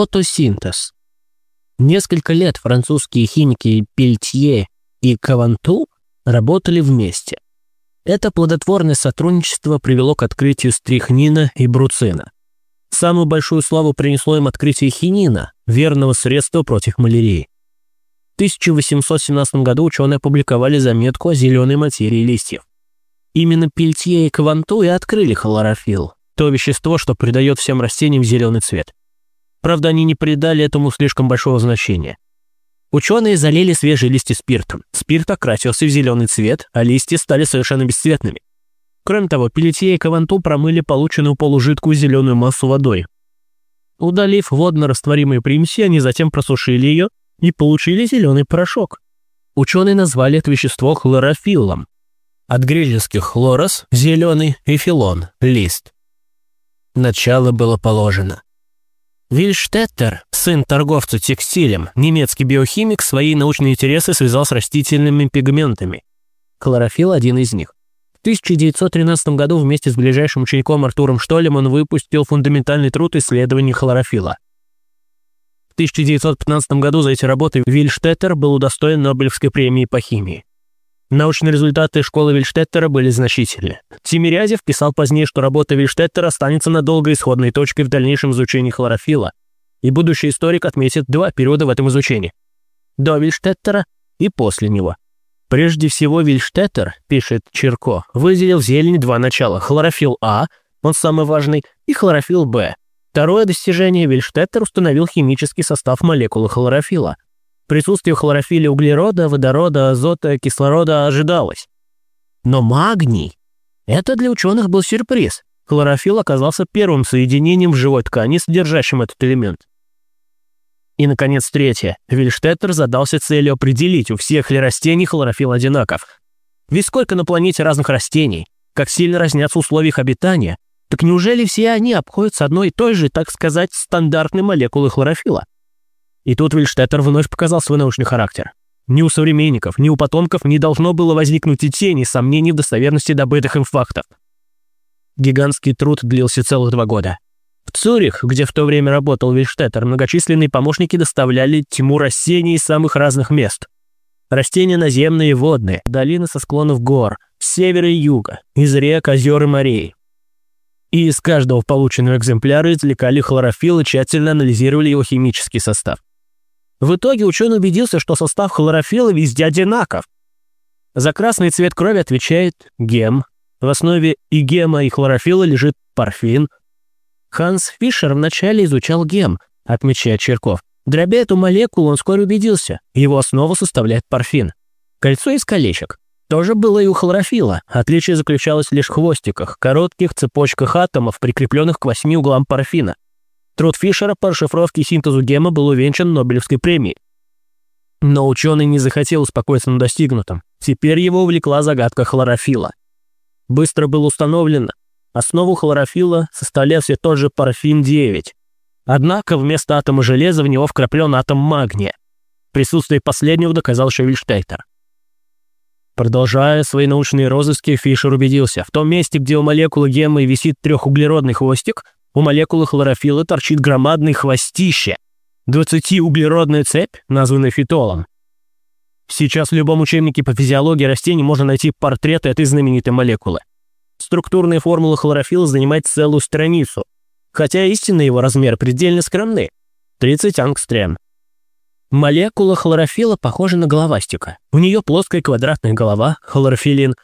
Фотосинтез. Несколько лет французские химики Пельтье и Каванту работали вместе. Это плодотворное сотрудничество привело к открытию стрихнина и бруцина. Самую большую славу принесло им открытие хинина, верного средства против малярии. В 1817 году ученые опубликовали заметку о зеленой материи листьев. Именно Пельтье и Кванту и открыли хлорофилл, то вещество, что придает всем растениям зеленый цвет. Правда, они не придали этому слишком большого значения. Ученые залили свежие листья спиртом. Спирт окрасился в зеленый цвет, а листья стали совершенно бесцветными. Кроме того, Пелетье и Каванту промыли полученную полужидкую зеленую массу водой. Удалив водно-растворимые примеси, они затем просушили ее и получили зеленый порошок. Ученые назвали это вещество хлорофиллом. От греческих хлорос – зеленый и филон – лист. Начало было положено. Вильштеттер, сын торговца текстилем, немецкий биохимик, свои научные интересы связал с растительными пигментами. Хлорофилл – один из них. В 1913 году вместе с ближайшим учеником Артуром Штолем он выпустил фундаментальный труд исследований хлорофилла. В 1915 году за эти работы Вильштеттер был удостоен Нобелевской премии по химии. Научные результаты школы Вильштеттера были значительны. Тимирязев писал позднее, что работа Вильштеттера останется надолго исходной точкой в дальнейшем изучении хлорофилла, и будущий историк отметит два периода в этом изучении. До Вильштеттера и после него. Прежде всего Вильштеттер, пишет Черко, выделил в зелени два начала – хлорофилл А, он самый важный, и хлорофилл Б. Второе достижение Вильштеттер установил химический состав молекулы хлорофилла – Присутствие хлорофилля углерода, водорода, азота, кислорода ожидалось. Но магний – это для ученых был сюрприз. Хлорофилл оказался первым соединением в живой ткани, содержащим этот элемент. И, наконец, третье. Вильштеттер задался целью определить, у всех ли растений хлорофилл одинаков. Ведь сколько на планете разных растений, как сильно разнятся условия их обитания, так неужели все они обходятся одной и той же, так сказать, стандартной молекулой хлорофилла? И тут Вильштеттер вновь показал свой научный характер. Ни у современников, ни у потомков не должно было возникнуть и тени сомнений в достоверности добытых им фактов. Гигантский труд длился целых два года. В Цюрих, где в то время работал Вильштеттер, многочисленные помощники доставляли тьму растений из самых разных мест. Растения наземные и водные, долины со склонов гор, с севера и юга, из рек, озер и морей. И из каждого полученного экземпляра извлекали хлорофилл и тщательно анализировали его химический состав. В итоге ученый убедился, что состав хлорофилла везде одинаков. За красный цвет крови отвечает гем. В основе и гема, и хлорофилла лежит парфин. Ханс Фишер вначале изучал гем, отмечает Черков. Дробя эту молекулу, он скоро убедился, его основу составляет парфин. Кольцо из колечек. Тоже было и у хлорофилла. Отличие заключалось лишь в хвостиках, коротких цепочках атомов, прикрепленных к восьми углам парфина. Труд Фишера по расшифровке и синтезу гема был увенчан Нобелевской премией. Но ученый не захотел успокоиться на достигнутом. Теперь его увлекла загадка хлорофилла. Быстро было установлено, основу хлорофилла составлял все тот же парфин-9. Однако вместо атома железа в него вкраплен атом магния. Присутствие последнего доказал Шевельштейтер. Продолжая свои научные розыски, Фишер убедился, в том месте, где у молекулы геммы висит трехуглеродный хвостик, у молекулы хлорофилла торчит громадный хвостище. 20-углеродная цепь, названная фитолом. Сейчас в любом учебнике по физиологии растений можно найти портрет этой знаменитой молекулы. Структурная формула хлорофилла занимает целую страницу, хотя истинный его размер предельно скромный – 30 ангстрем. Молекула хлорофилла похожа на головастика. У нее плоская квадратная голова, хлорофилин,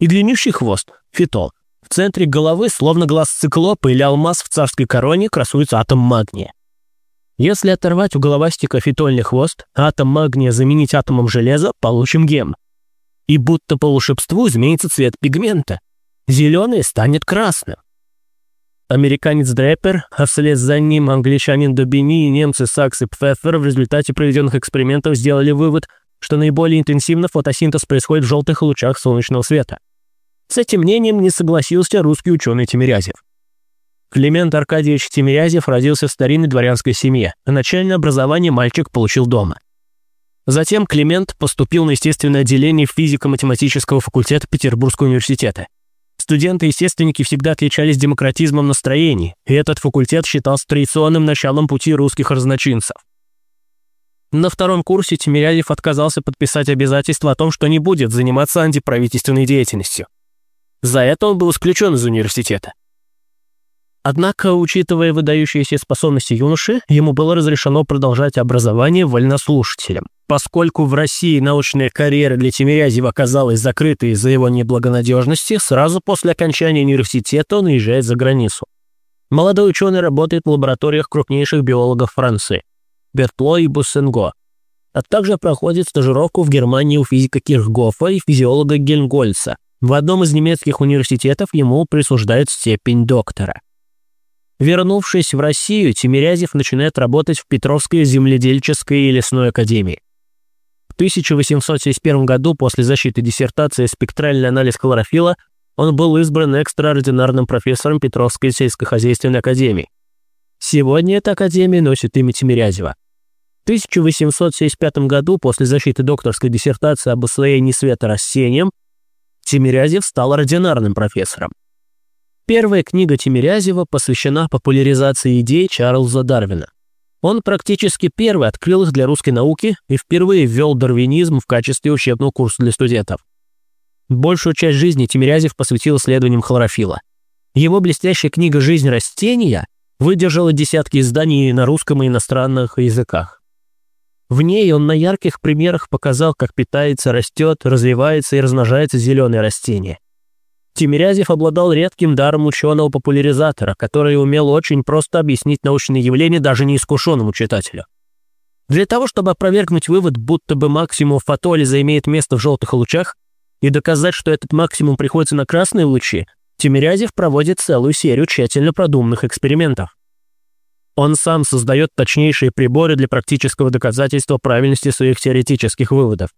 и длиннющий хвост, фитол – в центре головы, словно глаз циклопа или алмаз в царской короне, красуется атом магния. Если оторвать у головастика фитольный хвост, атом магния заменить атомом железа, получим гем. И будто по волшебству изменится цвет пигмента. Зеленый станет красным. Американец Дреппер, а вслед за ним англичанин Добини и немцы Сакс и Пфеффер в результате проведенных экспериментов сделали вывод, что наиболее интенсивно фотосинтез происходит в желтых лучах солнечного света. С этим мнением не согласился русский ученый Тимирязев. Климент Аркадьевич Тимирязев родился в старинной дворянской семье, а начальное образование мальчик получил дома. Затем Климент поступил на естественное отделение физико-математического факультета Петербургского университета. Студенты-естественники всегда отличались демократизмом настроений, и этот факультет считался традиционным началом пути русских разночинцев. На втором курсе Тимирязев отказался подписать обязательство о том, что не будет заниматься антиправительственной деятельностью. За это он был исключен из университета. Однако, учитывая выдающиеся способности юноши, ему было разрешено продолжать образование вольнослушателем. Поскольку в России научная карьера для Тимирязева оказалась закрытой из-за его неблагонадежности, сразу после окончания университета он уезжает за границу. Молодой ученый работает в лабораториях крупнейших биологов Франции – Бертло и Буссенго, а также проходит стажировку в Германии у физика Кирхгофа и физиолога Гельмгольца. В одном из немецких университетов ему присуждают степень доктора. Вернувшись в Россию, Тимирязев начинает работать в Петровской земледельческой и лесной академии. В 1871 году после защиты диссертации «Спектральный анализ хлорофила» он был избран экстраординарным профессором Петровской сельскохозяйственной академии. Сегодня эта академия носит имя Тимирязева. В 1875 году после защиты докторской диссертации об освоении света растением Тимирязев стал ординарным профессором. Первая книга Тимирязева посвящена популяризации идей Чарльза Дарвина. Он практически первый открыл их для русской науки и впервые ввел дарвинизм в качестве учебного курса для студентов. Большую часть жизни Тимирязев посвятил исследованиям хлорофила. Его блестящая книга «Жизнь растения» выдержала десятки изданий на русском и иностранных языках. В ней он на ярких примерах показал, как питается, растет, развивается и размножается зеленое растение. Тимирязев обладал редким даром ученого-популяризатора, который умел очень просто объяснить научные явления даже неискушенному читателю. Для того, чтобы опровергнуть вывод, будто бы максимум фотолиза имеет место в желтых лучах, и доказать, что этот максимум приходится на красные лучи, Тимирязев проводит целую серию тщательно продуманных экспериментов. Он сам создает точнейшие приборы для практического доказательства правильности своих теоретических выводов.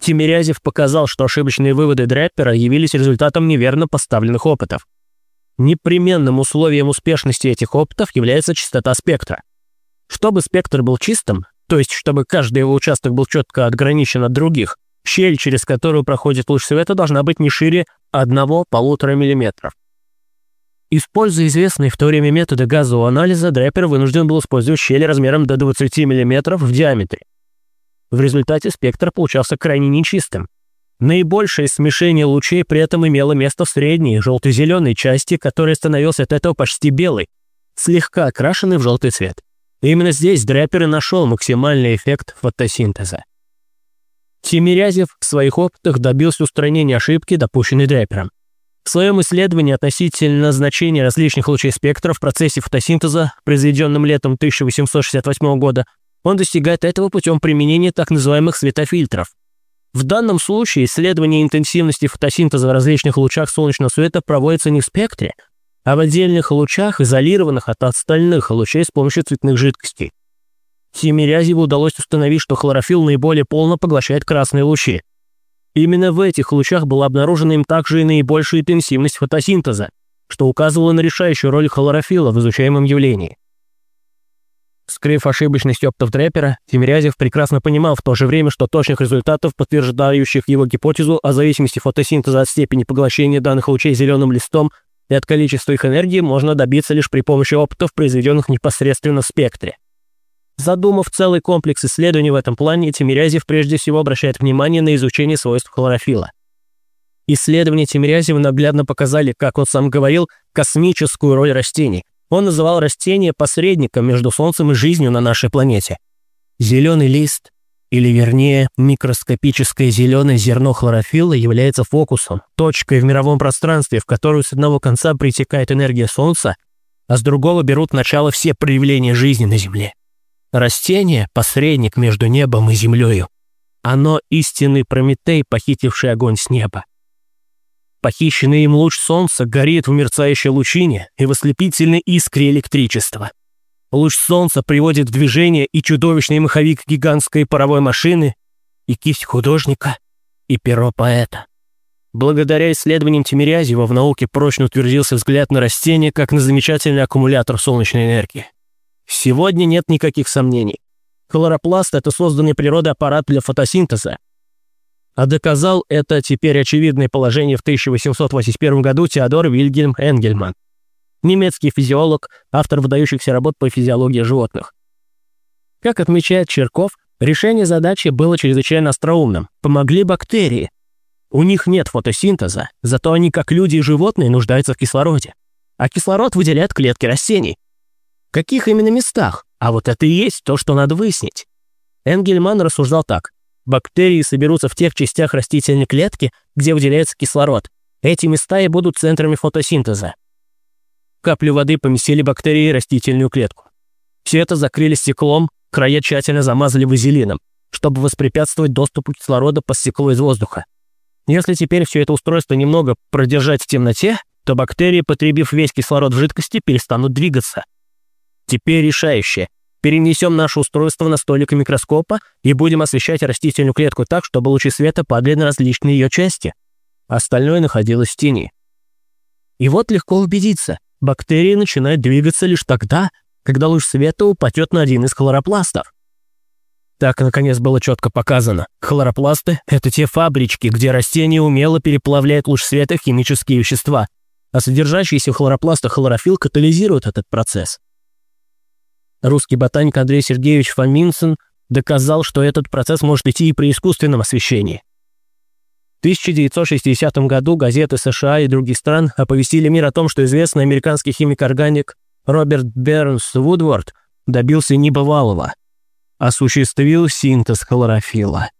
Тимирязев показал, что ошибочные выводы Драппера явились результатом неверно поставленных опытов. Непременным условием успешности этих опытов является частота спектра. Чтобы спектр был чистым, то есть чтобы каждый его участок был четко отграничен от других, щель, через которую проходит луч света, должна быть не шире 1-1,5 мм. Используя известные в то время методы газового анализа, Драппер вынужден был использовать щели размером до 20 мм в диаметре. В результате спектр получался крайне нечистым. Наибольшее смешение лучей при этом имело место в средней, желто-зеленой части, которая становилась от этого почти белой, слегка окрашенной в желтый цвет. именно здесь Драппер и нашел максимальный эффект фотосинтеза. Тимирязев в своих опытах добился устранения ошибки, допущенной Драппером. В своем исследовании относительно значения различных лучей спектра в процессе фотосинтеза, произведенном летом 1868 года, он достигает этого путем применения так называемых светофильтров. В данном случае исследование интенсивности фотосинтеза в различных лучах солнечного света проводится не в спектре, а в отдельных лучах, изолированных от остальных лучей с помощью цветных жидкостей. Тимирязеву удалось установить, что хлорофилл наиболее полно поглощает красные лучи. Именно в этих лучах была обнаружена им также и наибольшая интенсивность фотосинтеза, что указывало на решающую роль хлорофилла в изучаемом явлении. Скрыв ошибочность опытов Дрепера, Тимирязев прекрасно понимал в то же время, что точных результатов, подтверждающих его гипотезу о зависимости фотосинтеза от степени поглощения данных лучей зеленым листом и от количества их энергии, можно добиться лишь при помощи опытов, произведенных непосредственно в спектре. Задумав целый комплекс исследований в этом плане, Тимирязев прежде всего обращает внимание на изучение свойств хлорофила. Исследования Тимирязева наглядно показали, как он сам говорил, космическую роль растений, он называл растение посредником между Солнцем и жизнью на нашей планете. Зеленый лист, или вернее, микроскопическое зеленое зерно хлорофилла является фокусом, точкой в мировом пространстве, в которую с одного конца притекает энергия Солнца, а с другого берут начало все проявления жизни на Земле. Растение – посредник между небом и землею. Оно – истинный Прометей, похитивший огонь с неба. Похищенный им луч солнца горит в мерцающей лучине и в ослепительной искре электричества. Луч солнца приводит в движение и чудовищный маховик гигантской паровой машины, и кисть художника, и перо поэта. Благодаря исследованиям Тимирязева в науке прочно утвердился взгляд на растение как на замечательный аккумулятор солнечной энергии. Сегодня нет никаких сомнений. Хлоропласт – это созданный природой аппарат для фотосинтеза, А доказал это теперь очевидное положение в 1881 году Теодор Вильгельм Энгельман, немецкий физиолог, автор выдающихся работ по физиологии животных. Как отмечает Черков, решение задачи было чрезвычайно остроумным. Помогли бактерии. У них нет фотосинтеза, зато они, как люди и животные, нуждаются в кислороде. А кислород выделяют клетки растений. Каких именно местах? А вот это и есть то, что надо выяснить. Энгельман рассуждал так. Бактерии соберутся в тех частях растительной клетки, где выделяется кислород. Эти места и будут центрами фотосинтеза. Каплю воды поместили бактерии в растительную клетку. Все это закрыли стеклом, края тщательно замазали вазелином, чтобы воспрепятствовать доступу кислорода по стеклу из воздуха. Если теперь все это устройство немного продержать в темноте, то бактерии, потребив весь кислород в жидкости, перестанут двигаться. Теперь решающее. Перенесем наше устройство на столик микроскопа и будем освещать растительную клетку так, чтобы лучи света падали на различные ее части. Остальное находилось в тени. И вот легко убедиться, бактерии начинают двигаться лишь тогда, когда луч света упадет на один из хлоропластов. Так, наконец, было четко показано. Хлоропласты – это те фабрички, где растения умело переплавляют луч света химические вещества, а содержащийся в хлоропластах хлорофилл катализирует этот процесс. Русский ботаник Андрей Сергеевич Фоминсон доказал, что этот процесс может идти и при искусственном освещении. В 1960 году газеты США и других стран оповестили мир о том, что известный американский химик-органик Роберт Бернс Вудворд добился небывалого – осуществил синтез хлорофилла.